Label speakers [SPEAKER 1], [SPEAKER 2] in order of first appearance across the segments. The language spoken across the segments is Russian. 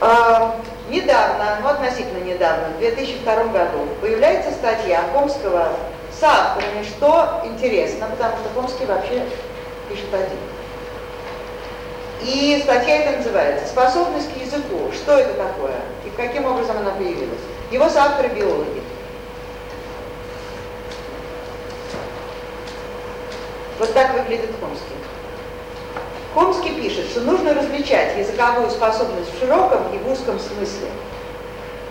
[SPEAKER 1] А, недавно, ну относительно недавно, в 2002 году, появляется статья Комского с авторами, что интересно, потому что Комский вообще пишет один. И статья эта называется «Способность к языку. Что это такое? И каким образом она появилась?» Его соавторы биологи. Вот так выглядит Комский. Комский пишет, что нужно различать языковую способность в широком и в узком смысле.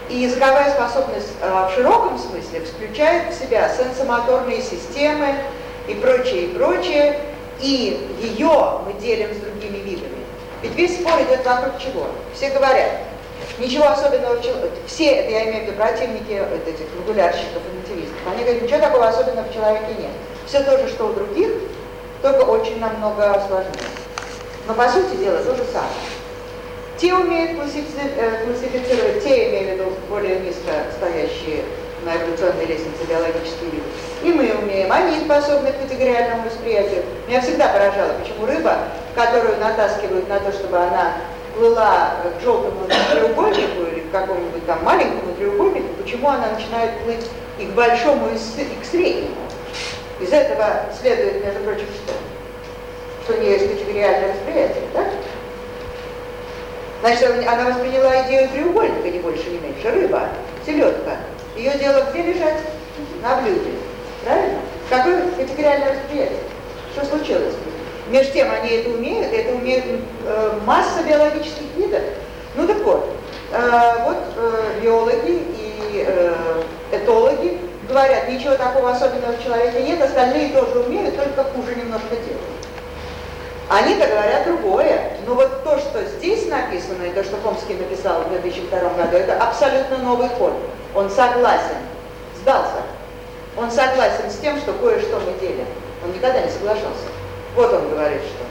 [SPEAKER 1] И языковая способность э, в широком смысле включает в себя сенсомоторные системы и прочее, и прочее, и ее мы делим с другими видами. Ведь весь спор идет вокруг чего? Все говорят, ничего особенного, все, это я имею в виду противники вот этих регулярщиков и нативистов, они говорят, ничего такого особенного в человеке нет. Все то же, что у других, только очень намного сложнее. Но по сути дела то же самое. Те умеют э, классифицировать, те, имею в виду, более низко стоящие на эволюционной лестнице биологические виды. И мы умеем, они способны к категориальному восприятию. Меня всегда поражало, почему рыба, которую натаскивают на то, чтобы она плыла к желтому треугольнику или к какому-нибудь там маленькому треугольнику, почему она начинает плыть и к большому, и к среднему. Из этого следует, между прочим, что? Что у нее есть категориальное? Значит, она восприняла идею треугольника, не больше, не меньше. Рыба, селедка. Ее дело где лежать? На блюде. Правильно? Какое категориальное восприятие? Что случилось? Между тем, они это умеют, это умеют э, масса биологических видов. Ну так вот, э, вот э, биологи и э, этологи говорят, ничего такого особенного в человеке нет, остальные тоже умеют, только хуже немножко делают. Они-то говорят другое. Но вот то, что здесь написано, и то, что Хомский написал в 2002 году, это абсолютно новый ход. Он согласен, сдался. Он согласен с тем, что кое-что мы делим. Он никогда не соглашался. Вот он говорит, что.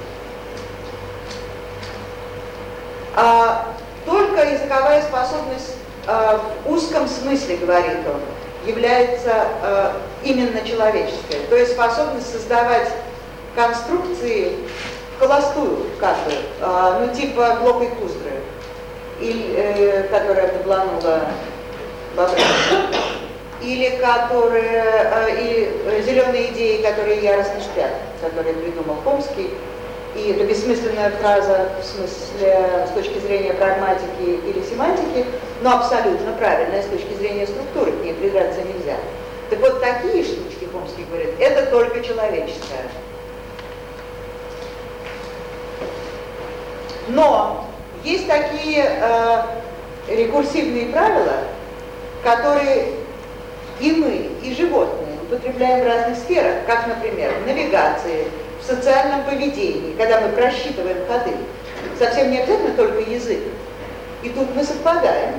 [SPEAKER 1] А, только языковая способность а, в узком смысле, говорит он, является а, именно человеческой. То есть способность создавать конструкции холостую, бы, а, ну типа Глок и Куздры, и, э, которая подбланула бобра, или которые, э, и зеленые идеи, которые яростно шпят, которые придумал Хомский, и это бессмысленная фраза в смысле с точки зрения прагматики или семантики, но абсолютно правильная с точки зрения структуры, к ней придраться нельзя. Так вот такие штучки, Хомский говорит, это только человеческое. Но есть такие э, рекурсивные правила, которые и мы, и животные употребляем в разных сферах, как, например, в навигации, в социальном поведении, когда мы просчитываем ходы. Совсем не обязательно только язык. И тут мы совпадаем.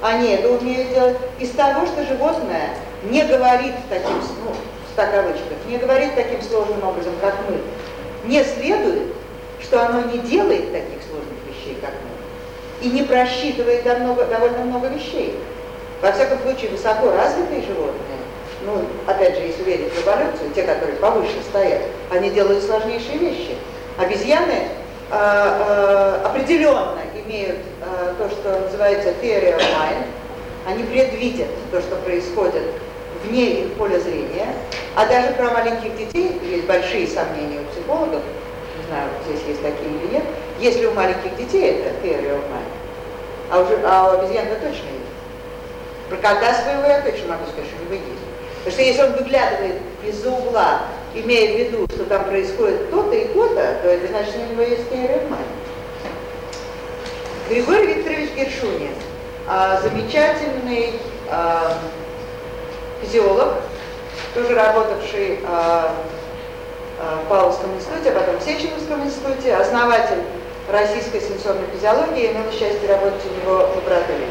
[SPEAKER 1] Они это умеют делать из того, что животное не говорит таким, ну, в кавычках, не говорит таким сложным образом, как мы. Не следует что оно не делает таких сложных вещей, как мы, и не просчитывает много, довольно много вещей. Во всяком случае, высоко развитые животные, ну, опять же, если верить в эволюцию, те, которые повыше стоят, они делают сложнейшие вещи. Обезьяны э, э, определенно имеют э, то, что называется theory of mind, они предвидят то, что происходит вне их поля зрения, а даже про маленьких детей есть большие сомнения у психологов, такие или нет, если у маленьких детей это theory of а, уже, а у обезьян-то точно есть. Про кота своего я точно могу сказать, что у него есть. Потому что если он выглядывает из-за угла, имея в виду, что там происходит то-то и то-то, то это значит, у него есть theory. Григорий Викторович Гершунин, а, замечательный а, физиолог, тоже работавший а, Павловском институте, а потом в Сеченовском институте, основатель российской сенсорной физиологии, имел счастье работать у него в лаборатории.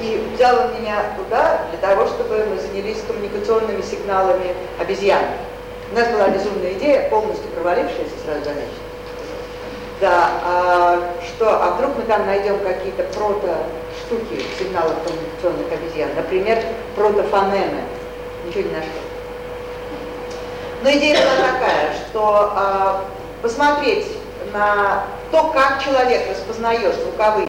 [SPEAKER 1] И взял он меня туда для того, чтобы мы занялись коммуникационными сигналами обезьян. У нас была безумная идея, полностью провалившаяся, сразу замечу. Да, а, что, а вдруг мы там найдем какие-то прото-штуки сигналов коммуникационных обезьян, например, протофонемы. Ничего не нашли. Но идея была такая, что э, посмотреть на то, как человек распознает звуковые